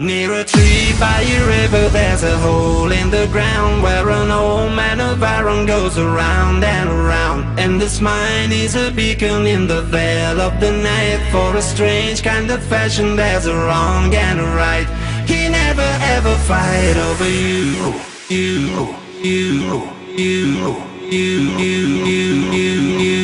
Near a tree by a river there's a hole in the ground Where an old man of iron goes around and around. And this mine is a beacon in the veil of the night. For a strange kind of fashion there's a wrong and a right. He never ever fight over you. You, you, you, you, you, you, you, you, you